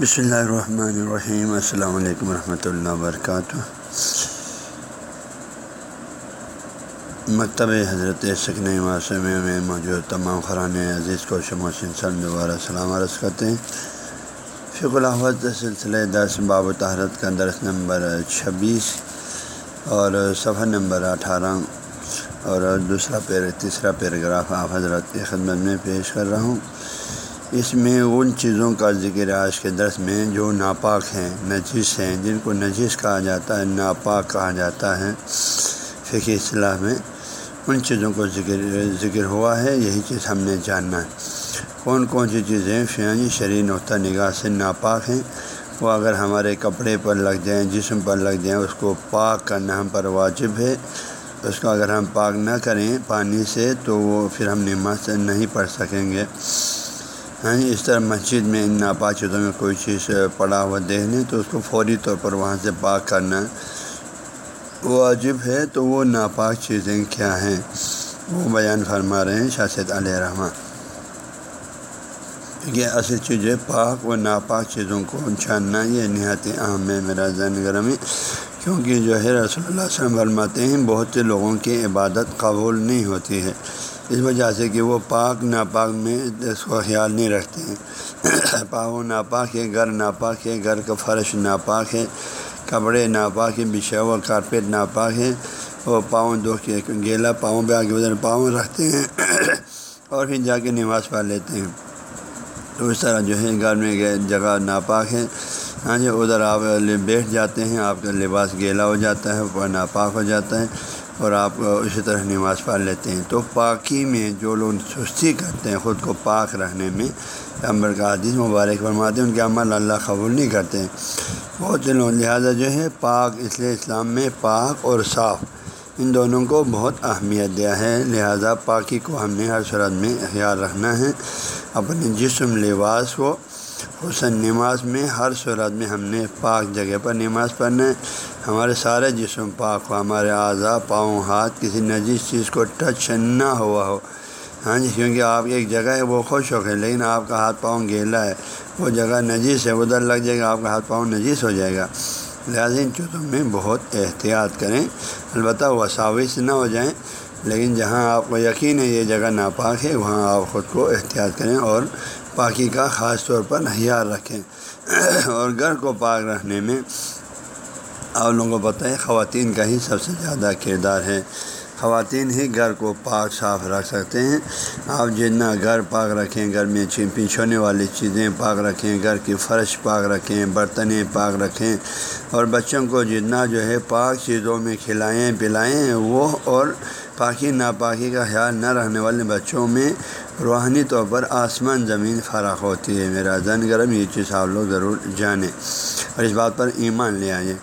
بسم اللہ الرحمن الرحیم۔ السلام علیکم ورحمۃ اللہ وبرکاتہ۔ مکتب حضرت سکن معصومے میں موجود تمام خران عزیز کو شموسن سلم دوبارہ سلام عرض کرتے ہیں۔ فک الحمد سلسلہ دس باب و تحرت کا درس نمبر چھبیس اور صفحہ نمبر اٹھارہ اور دوسرا پیر تیسرا پیراگراف آپ حضرت کی خدمت میں پیش کر رہا ہوں۔ اس میں ان چیزوں کا ذکر آج کے درس میں جو ناپاک ہیں نجیس ہیں، جن کو نجیس کہا جاتا ہے، ناپاک کہا جاتا ہے فقی اصلاح میں۔ ان چیزوں کو ذکر ذکر ہوا ہے، یہی چیز ہم نے جاننا ہے۔ کون کون سی چیزیں فیانی شرع نقطہ نگاہ سے ناپاک ہیں؟ وہ اگر ہمارے کپڑے پر لگ جائیں، جسم پر لگ جائیں، اس کو پاک کرنا ہم پر واجب ہے۔ اس کو اگر ہم پاک نہ کریں پانی سے تو وہ پھر ہم نماز نہیں پڑھ سکیں گے۔ ہاں جی، اس طرح مسجد میں ان ناپاک چیزوں میں کوئی چیز پڑا ہوا دیکھ لیں تو اس کو فوری طور پر وہاں سے پاک کرنا واجب ہے۔ تو وہ ناپاک چیزیں کیا ہیں؟ وہ بیان فرما رہے ہیں شاشد علیہ رحمٰ یہ اصل چیز ہے پاک و ناپاک چیزوں کو جاننا یہ نہایت اہم ہے میرا زین گرمی کیونکہ جو ہے رسول اللہ علیہ وسلم فرماتے ہیں، بہت سے لوگوں کی عبادت قبول نہیں ہوتی ہے۔ اس وجہ سے کہ وہ پاک، ناپاک میں اس کو خیال نہیں رکھتے ہیں۔ پاؤں ناپاک ہے، گھر ناپاک ہے، گھر کا فرش ناپاک ہے، کپڑے ناپاک ہے بچھا ہوا کارپیٹ ناپاک ہے۔ وہ پاؤں دو کے گیلا پاؤں پہ آگے ادھر پاؤں رکھتے ہیں اور پھر جا کے نماز پڑھ لیتے ہیں۔ تو اس طرح جو ہے، گھر میں جگہ ناپاک ہے۔ ہاں جی ادھر آپ بیٹھ جاتے ہیں، آپ کا لباس گیلا ہو جاتا ہے ناپاک ہو جاتا ہے اور آپ اسی طرح نماز پڑھ لیتے ہیں۔ تو پاکی میں جو لوگ سستی کرتے ہیں خود کو پاک رہنے میں امبر کا عادث مبارک فرماتے ہیں، ان کے عمل اللہ قبول نہیں کرتے ہیں۔ بہت سے لوگ لہٰذا جو ہے پاک، اس لیے اسلام میں پاک اور صاف، ان دونوں کو بہت اہمیت دیا ہے۔ لہذا پاکی کو ہم نے ہر صورت میں خیال رکھنا ہے، اپنے جسم، لباس کو حسن نماز میں، ہر صورت میں ہم نے پاک جگہ پر نماز پڑھنا ہے۔ ہمارے سارے جسم پاک ہو، ہمارے اعضاء پاؤں ہاتھ کسی نجیس چیز کو ٹچ نہ ہوا ہو۔ ہاں جی کیونکہ آپ ایک جگہ ہے، وہ خوش ہو گئے، لیکن آپ کا ہاتھ پاؤں گیلا ہے۔ وہ جگہ نجیس ہے، ادھر لگ جائے گا، آپ کا ہاتھ پاؤں نجیس ہو جائے گا۔ لہٰذا ان چیزوں میں بہت احتیاط کریں۔ البتہ وساوس نہ ہو جائیں، لیکن جہاں آپ کو یقین ہے یہ جگہ ناپاک ہے، وہاں آپ خود کو احتیاط کریں اور پاکی کا خاص طور پر خیال رکھیں۔ اور گھر کو پاک رکھنے میں آپ لوگوں کو پتہ ہے خواتین کا ہی سب سے زیادہ کردار ہے۔ خواتین ہی گھر کو پاک صاف رکھ سکتے ہیں۔ آپ جتنا گھر پاک رکھیں، گھر میں پیچھونے والی چیزیں پاک رکھیں، گھر کی فرش پاک رکھیں، برتنیں پاک رکھیں، اور بچوں کو جتنا جو ہے پاک چیزوں میں کھلائیں، پلائیں، وہ اور پاکی ناپاکی کا خیال نہ رکھنے والے بچوں میں روحانی طور پر آسمان زمین فراخ ہوتی ہے۔ میرا زن گرم، یہ چیز آپ لوگ ضرور جانیں۔ اور اس بات پر ایمان لے آئیں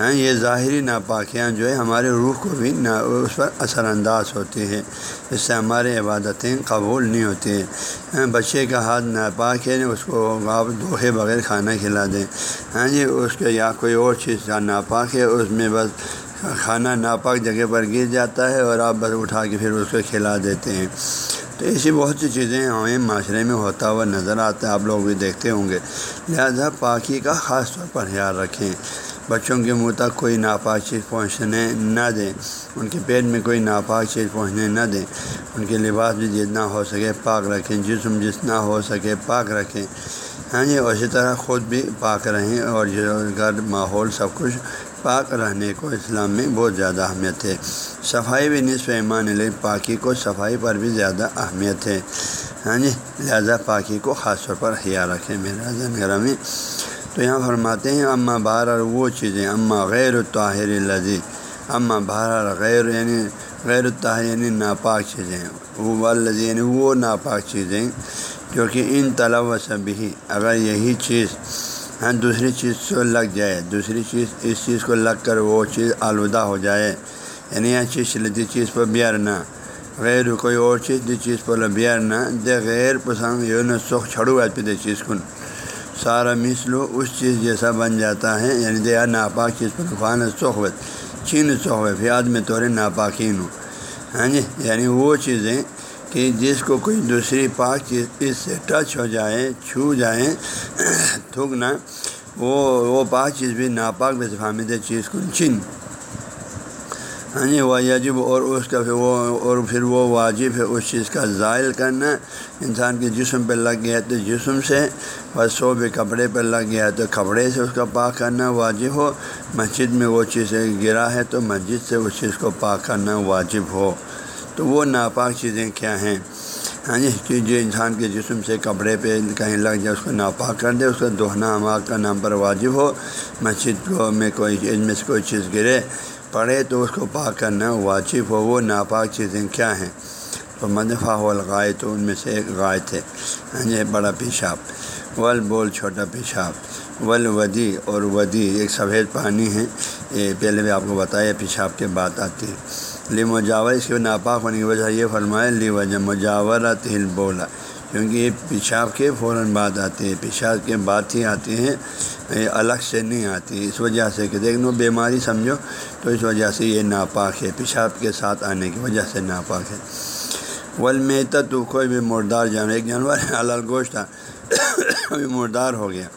ہاں یہ ظاہری ناپاکیاں جو ہے، ہمارے روح کو بھی نا، اس پر اثر انداز ہوتی ہے۔ اس سے ہمارے عبادتیں قبول نہیں ہوتی ہیں۔ ہاں بچے کا ہاتھ ناپاک ہے، اس کو آپ دوہے بغیر کھانا کھلا دیں۔ ہاں جی اس کے یا کوئی اور چیز کا ناپاک ہے، اس میں بس کھانا ناپاک جگہ پر گر جاتا ہے اور آپ بس اٹھا کے پھر اس کو کھلا دیتے ہیں۔ تو ایسی بہت سی چیزیں ہمیں معاشرے میں ہوتا ہوا نظر آتا ہے آپ لوگ بھی دیکھتے ہوں گے۔ لہذا پاکی کا خاص طور پر خیال رکھیں۔ بچوں کے منہ تک کوئی ناپاک چیز پہنچنے نہ دیں۔ ان کے پیٹ میں کوئی ناپاک چیز پہنچنے نہ دیں۔ ان کے لباس بھی جتنا ہو سکے پاک رکھیں۔ جسم جتنا ہو سکے پاک رکھیں۔ ہاں جی اسی طرح خود بھی پاک رہیں اور جو گھر ماحول سب کچھ پاک رہنے کو اسلام میں بہت زیادہ اہمیت ہے۔ صفائی بھی نصف ایمان علیہ پاکی کو صفائی پر بھی زیادہ اہمیت ہے۔ ہاں جی لہٰذا پاکی کو خاص طور پر خیال رکھیں۔ میرا زن گرامی تو یہاں فرماتے ہیں اماں بہر اور وہ چیزیں اماں غیر الطاہر لذیذ اماں بہر غیر یعنی غیر الطاہر یعنی ناپاک چیزیں۔ وہ لذیذ یعنی وہ ناپاک چیزیں جو کہ ان طلب و سبھی اگر یہی چیز ہاں دوسری چیز کو لگ جائے۔ دوسری چیز، اس چیز کو لگ کر وہ چیز آلودہ ہو جائے۔ یعنی یہ چیز چلتی چیز پر بیارنا غیر کوئی اور چیز دی چیز پر بیارنا دے غیر پسند یہ نہ سوکھ چھڑو پہ دے چیز کن۔ سارا مثلو اس چیز جیسا بن جاتا ہے۔ یعنی دیا ناپاک چیز پر خان صحبت چین صحبت فیاد میں طور ناپاکین۔ ہوں ہاں جی یعنی وہ چیزیں کہ جس کو کوئی دوسری پاک چیز اس سے ٹچ ہو جائے، چھو جائیں تھوکنا، وہ وہ پاک چیز بھی ناپاک بے فامد چیز کو چن۔ ہاں جی وہ یجب اور اس کا پھر وہ، اور پھر وہ واجب ہے اس چیز کا زائل کرنا۔ انسان کے جسم پہ لگ گیا تو جسم سے بس سو بھی کپڑے پہ لگ گیا تو کپڑے سے اس کا پاک کرنا واجب ہو۔ مسجد میں وہ چیز گرا ہے تو مسجد سے اس چیز کو پاک کرنا واجب ہو۔ تو وہ ناپاک چیزیں کیا ہیں؟ ہاں جی کہ جو انسان کے جسم سے کپڑے پہ کہیں لگ جائے، اس کو ناپاک کر دے، اس کا دوہنا اماک کا نام پر واجب ہو، مسجد کو میں کوئی میں سے کوئی چیز گرے، پڑھے تو اس کو پاک کرنا واجب ہو، وہ ناپاک چیزیں کیا ہیں؟ تو مدفع ہو الغائے تو ان میں سے ایک غائط ہے۔ ہاں جی بڑا پیشاب۔ ول بول چھوٹا پیشاب۔ ول ودی اور ودی، ایک سفید پانی ہے۔ یہ پہلے بھی آپ کو بتایا، پیشاب کے بات آتی ہے۔ لی مجاور اس کے ناپاک ہونے کی وجہ یہ فرمائے لی وجہ مجاورت ہل بولا کیونکہ یہ پیشاب کے فوراً بعد آتی ہے پیشاب کے بعد ہی آتی ہیں، یہ الگ سے نہیں آتی اس وجہ سے کہ دیکھ لو بیماری سمجھو، تو اس وجہ سے یہ ناپاک ہے، پیشاب کے ساتھ آنے کی وجہ سے ناپاک ہے۔ ولمیتا تو کوئی بھی مردار جانور، ایک جانور ہے الگ گوشت تھا ابھی مردار ہو گیا،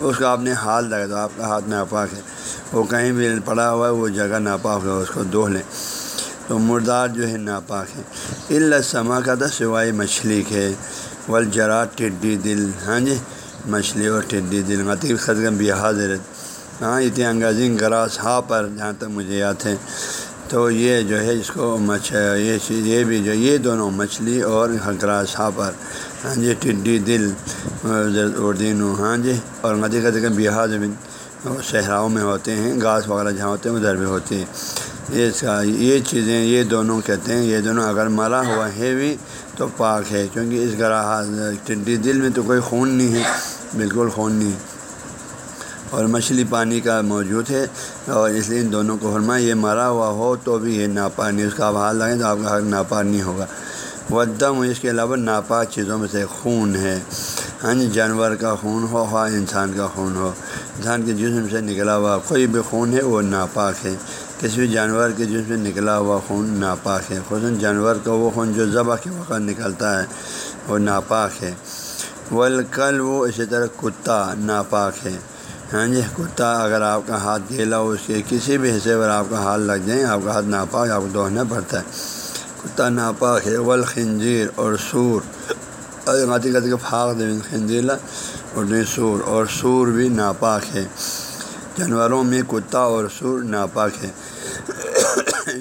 اس کا آپ نے ہاتھ لگا تو آپ کا ہاتھ ناپاک ہے۔ وہ کہیں بھی پڑا ہوا ہے، وہ جگہ ناپاک ہے، اس کو دو لیں۔ تو مردار جو ہے ناپاک ہے۔ اللہ سما کا تھا، سوائے مچھلی کے۔ ولجرات ٹڈی دل۔ ہاں جی مچھلی اور ٹڈی دل۔ مطلب خدم بھی حاضر ہاں اتنی انگازی گراس ہاں پر جہاں تک مجھے یاد ہے۔ تو یہ جو ہے، اس کو مچھ یہ چیز، یہ بھی جو یہ دونوں مچھلی اور گراس ہاں پر۔ ہاں جی ٹڈی دل۔ اردین ہاں جی اور مدی کا ذکر بحاظ بن صحراؤں میں ہوتے ہیں، گھاس وغیرہ جہاں ہوتے ہیں، ادھر بھی ہوتی ہیں۔ یہ یہ چیزیں یہ دونوں کہتے ہیں، یہ دونوں اگر مرا ہوا ہے بھی تو پاک ہے، کیونکہ اس گراہ ٹڈی دل میں تو کوئی خون نہیں ہے، بالکل خون نہیں ہے۔ اور مچھلی پانی کا موجود ہے، اور اس لیے ان دونوں کو فرما یہ مرا ہوا ہو تو بھی یہ ناپانی، اس کا آپ حال لگیں تو آپ کا حق ناپانی نہیں ہوگا۔ ودم اس کے علاوہ ناپاک چیزوں میں سے خون ہے۔ ہاں جی جانور کا خون ہو خواہ انسان کا خون ہو۔ انسان کے جسم سے نکلا ہوا کوئی بھی خون ہے، وہ ناپاک ہے۔ کسی بھی جانور کے جسم سے نکلا ہوا خون ناپاک ہے۔ خصوصاً جانور کا وہ خون جو ذبح کے وقت نکلتا ہے، وہ ناپاک ہے۔ ولکل وہ اسی طرح کتا ناپاک ہے۔ ہاں جی کتا اگر آپ کا ہاتھ گیلا ہو، اس کے کسی بھی حصے پر آپ کا ہاتھ لگ جائیں آپ کا ہاتھ ناپاک، آپ کو دوہنا پڑتا ہے۔ کتا ناپاک ہے ول خنجیر اور سور۔ غاتی غاتی کا پھاق دے خنجیلا اور سور۔ اور سور بھی ناپاک ہے۔ جانوروں میں کتا اور سور ناپاک ہے۔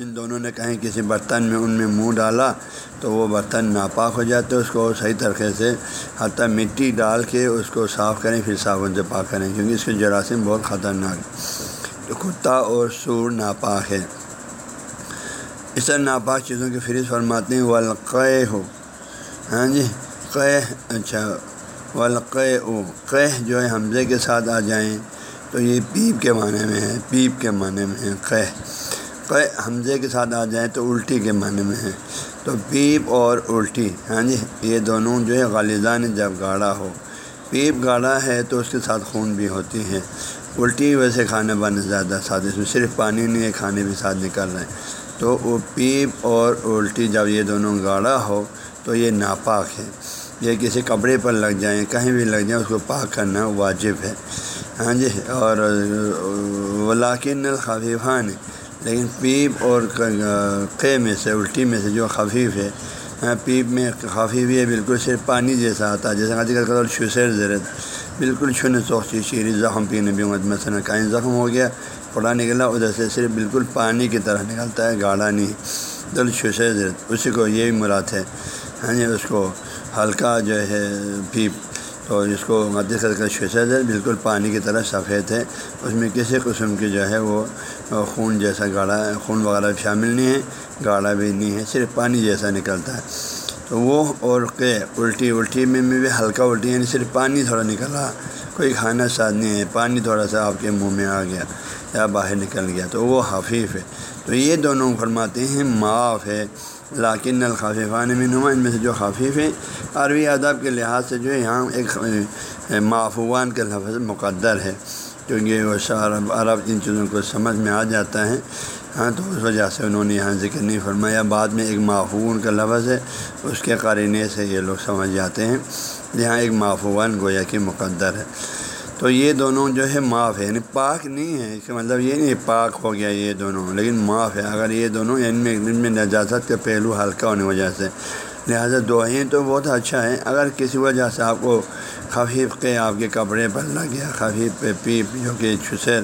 ان دونوں نے کہیں کسی برتن میں ان میں منہ ڈالا تو وہ برتن ناپاک ہو جاتے، اس کو صحیح طریقے سے حتیٰ مٹی ڈال کے اس کو صاف کریں، پھر صابن سے پاک کریں، کیونکہ اس کے جراثیم بہت خطرناک ہے تو کتا اور سور ناپاک ہے اس طرح ناپاک چیزوں کی فریض فرماتے ہیں ولقے ہو ہاں جی قے اچھا ولقے او قہ جو ہے، حمزے کے ساتھ آ جائیں تو یہ پیپ کے معنی میں ہے، پیپ کے معنی میں ہے قہ قے حمزے کے ساتھ آ جائیں تو الٹی کے معنی میں ہے تو پیپ اور الٹی ہاں جی یہ دونوں جو ہے غالزان جب گاڑھا ہو۔ پیپ گاڑھا ہے تو اس کے ساتھ خون بھی ہوتی ہے الٹی ویسے کھانے بانے زیادہ ساتھ اس میں صرف پانی نہیں ہے، کھانے بھی ساتھ نکل رہے ہیں۔ تو وہ پیپ اور الٹی جب یہ دونوں گاڑھا ہو تو یہ ناپاک ہے۔ یہ کسی کپڑے پر لگ جائیں، کہیں بھی لگ جائیں، اس کو پاک کرنا واجب ہے۔ ہاں جی اور ولاکن الخفیفان لیکن پیپ اور قے میں سے، الٹی میں سے جو خفیف ہے پیپ میں خفیف ہے بالکل صرف پانی جیسا آتا ہے جیسے آج کل شسیر زرت بالکل چھن سوکھتی شیری زخم پینے بھی مثلاً کہیں زخم ہو گیا، پڑا نکلا، ادھر سے صرف بالکل پانی کی طرح نکلتا ہے گاڑھا نہیں۔ دل شسیر زرت اسی کو یہ بھی مراد ہے۔ ہاں جی اس کو ہلکا جو ہے پیپ۔ تو اس کو مدد کر کے ششد ہے بالکل پانی کی طرح سفید ہے۔ اس میں کسی قسم کی جو ہے وہ خون جیسا گاڑھا، خون وغیرہ شامل نہیں ہے، گاڑھا بھی نہیں ہے، صرف پانی جیسا نکلتا ہے۔ تو وہ اور کہ الٹی الٹی میں بھی ہلکا الٹی یعنی صرف پانی تھوڑا نکلا کوئی کھانا ساتھ نہیں ہے، پانی تھوڑا سا آپ کے منہ میں آ گیا یا باہر نکل گیا، تو وہ حفیف ہے۔ تو یہ دونوں فرماتے ہیں، معاف ہے۔ لاکن الخافان میں نما ان میں سے جو خفیف ہیں، عربی ادب کے لحاظ سے جو ہے، یہاں ایک معفوان کے لفظ مقدر ہے، کیونکہ وہ عرب عرب ان چیزوں کو سمجھ میں آ جاتا ہے۔ ہاں تو اس وجہ سے انہوں نے یہاں ذکر نہیں فرمایا۔ بعد میں ایک معفون کا لفظ ہے، اس کے قرینے سے یہ لوگ سمجھ جاتے ہیں۔ یہاں ایک معفون گویا کہ مقدر ہے۔ تو یہ دونوں جو ہے معاف ہے یعنی پاک نہیں ہے، اس کا مطلب یہ نہیں پاک ہو گیا یہ دونوں، لیکن معاف ہے۔ اگر یہ دونوں ان میں ان میں نجازت کا پہلو ہلکا ہونے وجہ سے۔ لہٰذا دعائیں تو بہت اچھا ہے اگر کسی وجہ سے آپ کو خفیف کے آپ کے کپڑے پر لگ گیا، خفیف پہ پیپ جو کہ چھسر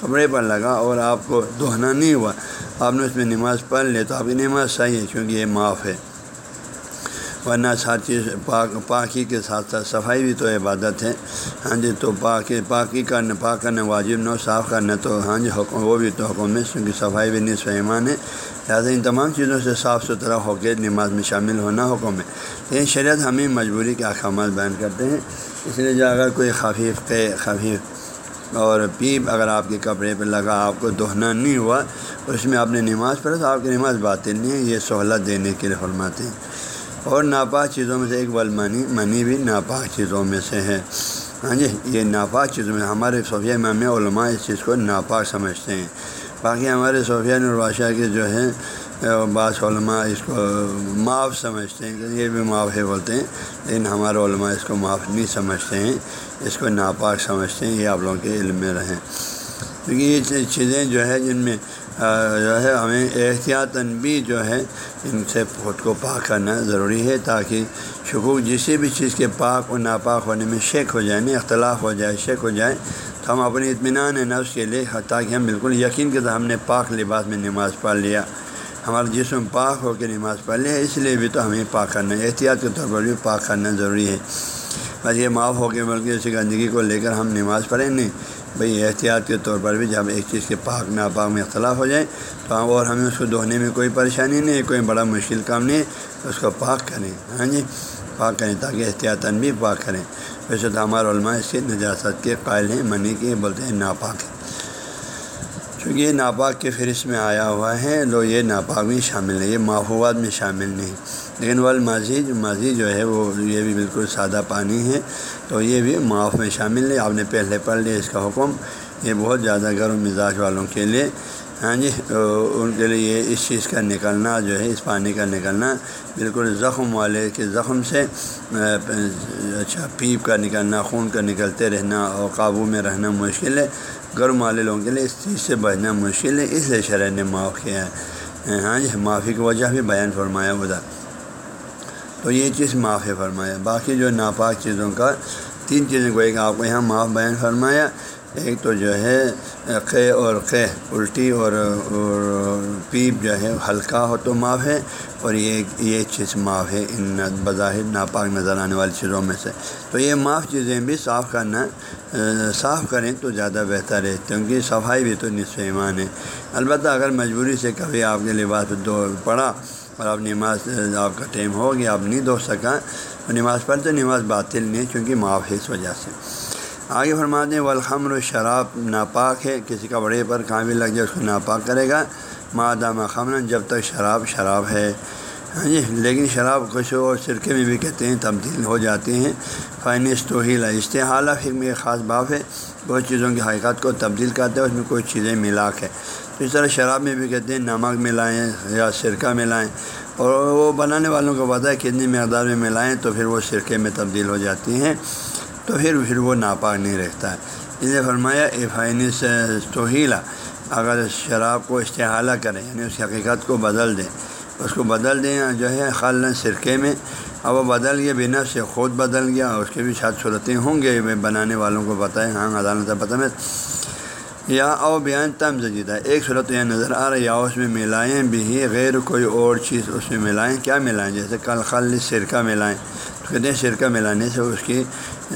کپڑے پر لگا اور آپ کو دہنا نہیں ہوا، آپ نے اس میں نماز پڑھ لے تو آپ کی نماز صحیح ہے، کیونکہ یہ معاف ہے۔ ورنہ ہر چیز پاک پاکی کے ساتھ ساتھ صفائی بھی تو عبادت ہے۔ ہاں جی تو پاکی پاکی کرنا پاک کرنا واجب، نہ ہو صاف کرنا تو ہاں جی حکم وہ بھی تو حکم ہے، کیونکہ صفائی بھی نصف ایمان ہے۔ لہٰذا ان تمام چیزوں سے صاف ستھرا ہو کے نماز میں شامل ہونا حکم ہے۔ لیکن شریعت ہمیں مجبوری کے احکامات بیان کرتے ہیں۔ اس لیے جو اگر کوئی خفیف کے خفیف اور پیپ اگر آپ کے کپڑے پہ لگا، آپ کو دہنا نہیں ہوا، اس میں آپ نے نماز پڑھا تو آپ کی نماز باطل نہیں ہے، یہ سہولت دینے کے لیے فرماتے ہیں۔ اور ناپاک چیزوں میں سے ایک بل منی منی بھی ناپاک چیزوں میں سے ہے۔ ہاں جی یہ ناپاک چیزوں میں، ہمارے صوفیہ امام علماء اس چیز کو ناپاک سمجھتے ہیں۔ باقی ہمارے صوفیہ نرواشہ کے جو ہے بعض علماء اس کو معاف سمجھتے ہیں کہ یہ بھی معاف ہے بولتے ہیں، لیکن ہمارے علماء اس کو معاف نہیں سمجھتے ہیں، اس کو ناپاک سمجھتے ہیں، یہ آپ لوگوں کے علم میں رہیں۔ کیونکہ یہ چیزیں جو ہے جن میں جو ہے، ہمیں احتیاطاً بھی جو ہے، ان سے خود کو پاک کرنا ضروری ہے تاکہ شکوک کسی بھی چیز کے پاک و ناپاک ہونے میں شیک ہو جائے نا اختلاف ہو جائے شیک ہو جائے، تو ہم اپنی اطمینان نفس کے لیے، تاکہ ہم بالکل یقین کے ہم نے پاک لباس میں نماز پڑھ لیا۔ ہمارا جسم پاک ہو کے نماز پڑھ لیا، اس لیے بھی تو ہمیں پاک کرنا ہے احتیاط کے طور پر بھی پاک کرنا ضروری ہے۔ بس یہ معاف ہو کے بلکہ اسی گندگی کو لے کر ہم نماز پڑھیں نہیں۔ بھئی احتیاط کے طور پر بھی جب ایک چیز کے پاک ناپاک میں اختلاف ہو جائے تو اور ہمیں اس کو دہنے میں کوئی پریشانی نہیں ہے، کوئی بڑا مشکل کام نہیں ہے، اس کو پاک کریں۔ ہاں جی؟ پاک کریں تاکہ احتیاطاً بھی پاک کریں۔ ویسے تو ہمارے علماء اس کے نجاست کے قائل ہیں، منی کے بولتے ہیں ناپاک۔ چونکہ یہ ناپاک کے فہرست میں آیا ہوا ہے لو یہ ناپاک بھی شامل ہے یہ محفوظات میں شامل نہیں۔ لیکن ول ماضی جو ماضی جو ہے وہ، یہ بھی بالکل سادہ پانی ہے، تو یہ بھی معاف میں شامل ہے آپ نے پہلے پڑھ لیا اس کا حکم، یہ بہت زیادہ گرم مزاج والوں کے لیے۔ ہاں جی ان کے لیے یہ اس چیز کا نکلنا، جو ہے اس پانی کا نکلنا، بالکل زخم والے کے زخم سے اچھا پیپ کا نکلنا، خون کا نکلتے رہنا اور قابو میں رہنا مشکل ہے۔ گرم والے لوگوں کے لیے اس چیز سے بچنا مشکل ہے، اس لیے شرح نے معاف کیا ہے۔ ہاں جی معافی کی وجہ بھی بیان فرمایا ادھر تو یہ چیز معاف فرمایا۔ باقی جو ناپاک چیزوں کا، تین چیزیں کو ایک آپ کو یہاں معاف بیان فرمایا۔ ایک تو جو ہے قے اور قے، الٹی اور پیپ جو ہے، ہلکا ہو تو معاف ہے، اور یہ یہ چیز معاف ہے ان بظاہر ناپاک نظر آنے والی چیزوں میں سے۔ تو یہ معاف چیزیں بھی صاف کرنا صاف کریں تو زیادہ بہتر ہے، کیونکہ صفائی بھی تو نصف ایمان ہے۔ البتہ اگر مجبوری سے کبھی آپ کے لباس دو پڑا اور آپ نماز آپ کا ٹائم ہو گیا، آپ نہیں دو سکا، نماز پڑھتے نماز باطل نہیں کیونکہ معاف ہے اس وجہ سے۔ آگے فرماتے ہیں، والخمر و شراب، ناپاک ہے، کسی کپڑے پر کہاں بھی لگ جائے اس کو ناپاک کرے گا۔ مادام خمر جب تک شراب شراب ہے۔ ہاں جی لیکن شراب کچھ اور سرکے میں بھی کہتے ہیں، تبدیل ہو جاتے ہیں۔ فائنس تو ہی استحالہ فکر میں ایک خاص باپ ہے۔ بہت چیزوں کی حقیقت کو تبدیل کرتے ہیں اس میں کوئی چیزیں ملاک ہے۔ تو اس طرح شراب میں بھی کہتے ہیں، نمک ملائیں یا سرکہ ملائیں اور وہ بنانے والوں کو پتہ ہے، کتنی مقدار میں ملائیں تو پھر وہ سرکے میں تبدیل ہو جاتی ہیں۔ تو پھر پھر وہ ناپاک نہیں رہتا۔ ہے اس لیے فرمایا افائنس توحیلا اگر شراب کو استحالہ کریں یعنی اس حقیقت کو بدل دیں۔ اس کو بدل دیں، جو ہے خال سرکے میں۔ اب وہ بدل گیا، بنا سے خود بدل گیا۔ اس کے بھی شاید صورتیں ہوں گے بنانے والوں کو پتہ ہے۔ ہاں عدالت پتہ میں۔ یا او بیان تم جدہ ایک صورت یہ نظر آ رہا ہے، یا اس میں ملائیں بھی۔ غیر کوئی اور چیز اس میں ملائیں۔ کیا ملائیں؟ جیسے کل خل سرکہ ملائیں۔ کہتے ہیں سرکہ ملانے سے اس کی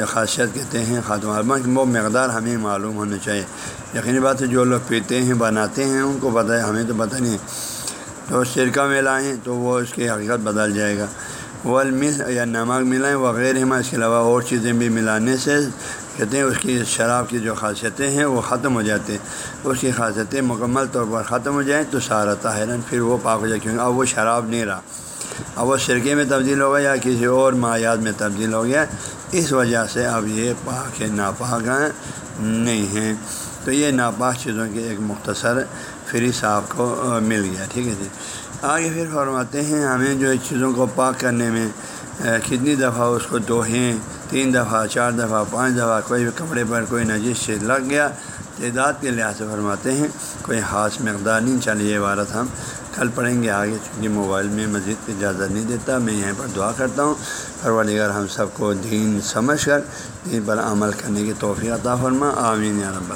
خاصیت کہتے ہیں خاتمہ کی وہ مقدار ہمیں معلوم ہونا چاہیے۔ یقینی بات ہے جو لوگ پیتے ہیں، بناتے ہیں، ان کو پتہ ہے، ہمیں تو پتہ نہیں تو سرکہ ملائیں تو وہ اس کی حقیقت بدل جائے گا۔ وہ یا نمک ملائیں وغیرہ میں، اس کے علاوہ اور چیزیں بھی ملانے سے کہتے ہیں اس کی شراب کی جو خاصیتیں ہیں وہ ختم ہو جاتے ہیں۔ اس کی خاصیتیں مکمل طور پر ختم ہو جائیں تو سارا تاہرن پھر وہ پاک ہو جائے، کیونکہ اب وہ شراب نہیں رہا۔ اب وہ سرکے میں تبدیل ہو گیا یا کسی اور مایات میں تبدیل ہو گیا، اس وجہ سے اب یہ پاک ناپاک ہیں، نہیں ہیں۔ تو یہ ناپاک چیزوں کی ایک مختصر فری صاحب کو مل گیا، ٹھیک ہے جی۔ آگے پھر فرماتے ہیں، ہمیں جو چیزوں کو پاک کرنے میں کتنی دفعہ اس کو دوہیں تین دفعہ، چار دفعہ، پانچ دفعہ، کوئی بھی کپڑے پر کوئی نجیس سے لگ گیا تعداد کے لحاظ سے فرماتے ہیں، کوئی خاص مقدار نہیں چلیے عبارت ہم کل پڑھیں گے آگے، چونکہ موبائل میں مزید اجازت نہیں دیتا، میں یہیں پر دعا کرتا ہوں۔ پروردگار ہم سب کو دین سمجھ کر، دین پر عمل کرنے کی توفیع عطا فرما، آمین یا رب